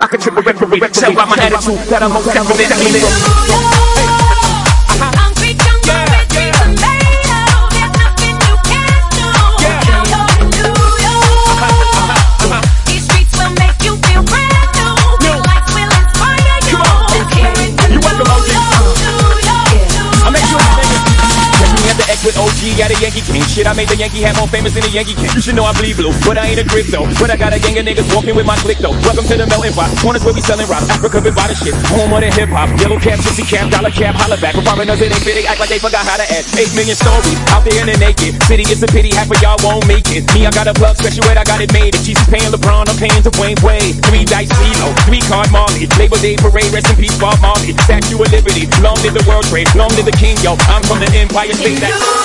I could trip a referee. Tell my attitude that I'm most with OG at a Yankee King. Shit, I made the Yankee hat more famous than the Yankee King. You should know I bleed blue, but I ain't a crypto. But I got a gang of niggas walking with my click though. Welcome to the melting pot. Corners where we selling rock. Africa been by the shit. Home of the hip hop. Yellow cap, gypsy cap, dollar cap, holla back. For foreigners, it ain't fit. They act like they forgot how to add. Eight million stories out there in the naked city. It's a pity half of y'all won't make it. Me, I got a plug special I got it made. If Jesus paying LeBron, I'm paying Dwyane Wade. Three dice CeeLo, three card Marley. Labor Day parade, rest in peace, Bob Marley. Statue of Liberty. Long live the World Trade. Long live the King, yo. I'm from the Empire State. That-